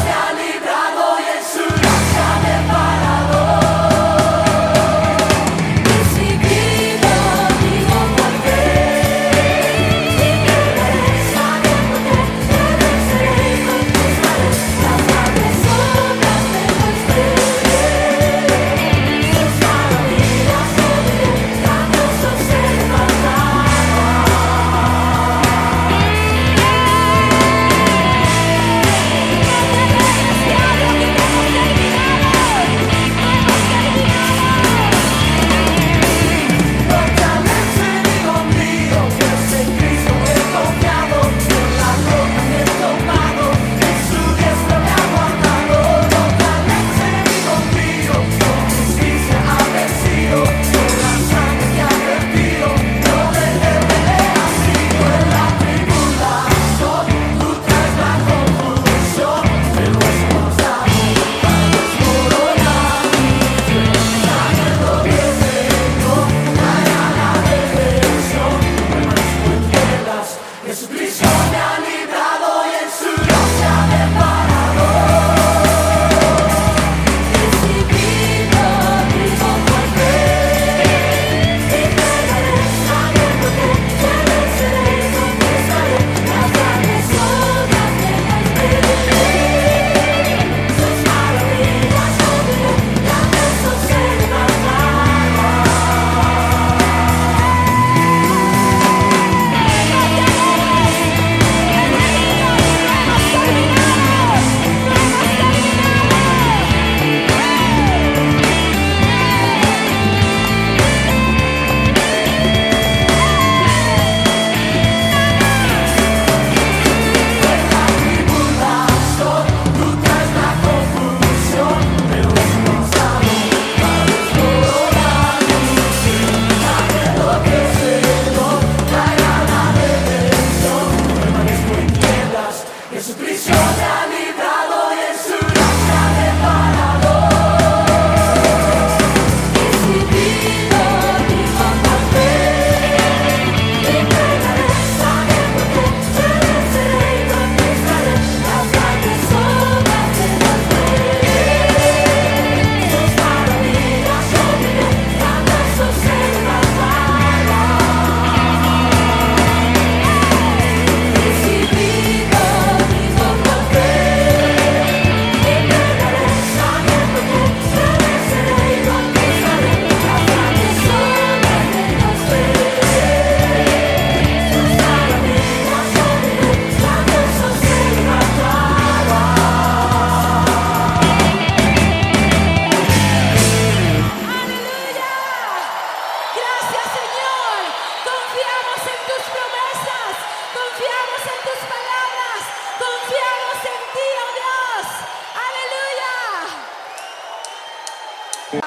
Italian.